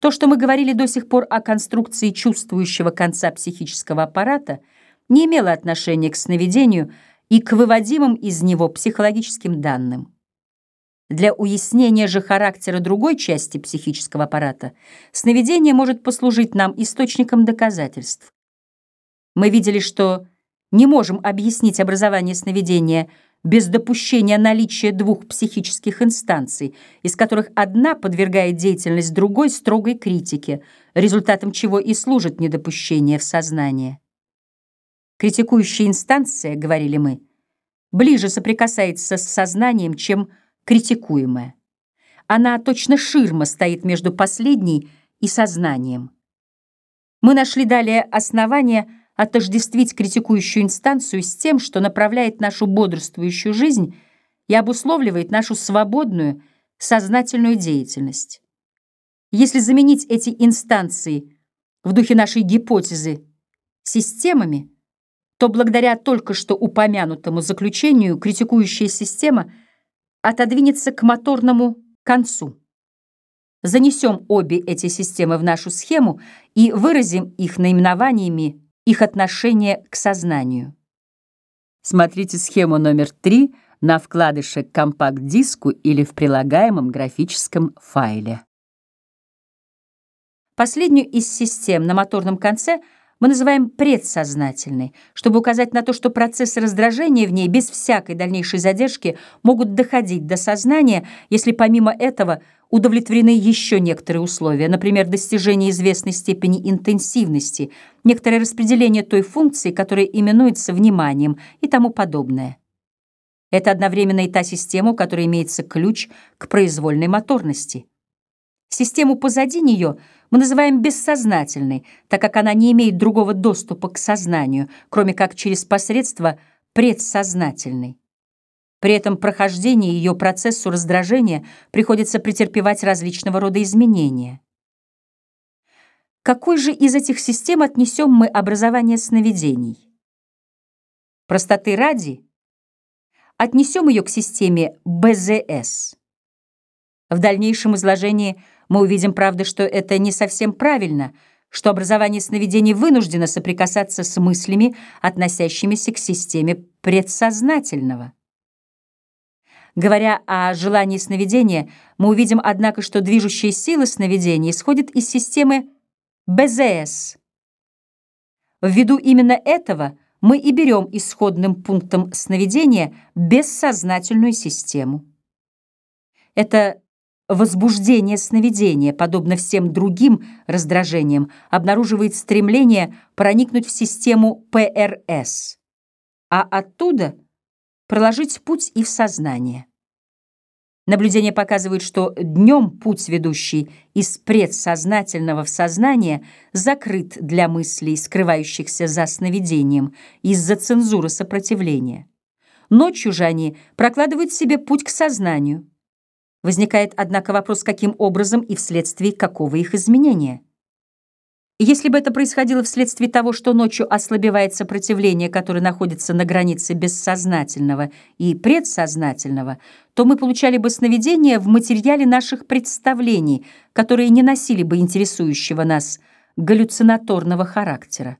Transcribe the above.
То, что мы говорили до сих пор о конструкции чувствующего конца психического аппарата, не имело отношения к сновидению и к выводимым из него психологическим данным. Для уяснения же характера другой части психического аппарата сновидение может послужить нам источником доказательств. Мы видели, что не можем объяснить образование сновидения – без допущения наличия двух психических инстанций, из которых одна подвергает деятельность другой строгой критике, результатом чего и служит недопущение в сознание. Критикующая инстанция, говорили мы, ближе соприкасается с сознанием, чем критикуемая. Она точно ширма стоит между последней и сознанием. Мы нашли далее основания отождествить критикующую инстанцию с тем, что направляет нашу бодрствующую жизнь и обусловливает нашу свободную, сознательную деятельность. Если заменить эти инстанции в духе нашей гипотезы системами, то благодаря только что упомянутому заключению критикующая система отодвинется к моторному концу. Занесем обе эти системы в нашу схему и выразим их наименованиями их отношение к сознанию. Смотрите схему номер 3 на вкладыше компакт-диску или в прилагаемом графическом файле. Последнюю из систем на моторном конце мы называем предсознательной, чтобы указать на то, что процессы раздражения в ней без всякой дальнейшей задержки могут доходить до сознания, если помимо этого – удовлетворены еще некоторые условия, например, достижение известной степени интенсивности, некоторое распределение той функции, которая именуется вниманием и тому подобное. Это одновременно и та система, у которой имеется ключ к произвольной моторности. Систему позади нее мы называем бессознательной, так как она не имеет другого доступа к сознанию, кроме как через посредство предсознательной. При этом прохождении ее процессу раздражения приходится претерпевать различного рода изменения. Какой же из этих систем отнесем мы образование сновидений? Простоты ради отнесем ее к системе БЗС. В дальнейшем изложении мы увидим, правда, что это не совсем правильно, что образование сновидений вынуждено соприкасаться с мыслями, относящимися к системе предсознательного. Говоря о желании сновидения, мы увидим, однако, что движущая сила сновидения исходит из системы БЗС. Ввиду именно этого мы и берем исходным пунктом сновидения бессознательную систему. Это возбуждение сновидения, подобно всем другим раздражениям, обнаруживает стремление проникнуть в систему ПРС, а оттуда проложить путь и в сознание. Наблюдения показывают, что днем путь, ведущий из предсознательного в сознание, закрыт для мыслей, скрывающихся за сновидением, из-за цензуры сопротивления. Ночью же они прокладывают себе путь к сознанию. Возникает, однако, вопрос, каким образом и вследствие какого их изменения. Если бы это происходило вследствие того, что ночью ослабевает сопротивление, которое находится на границе бессознательного и предсознательного, то мы получали бы сновидения в материале наших представлений, которые не носили бы интересующего нас галлюцинаторного характера.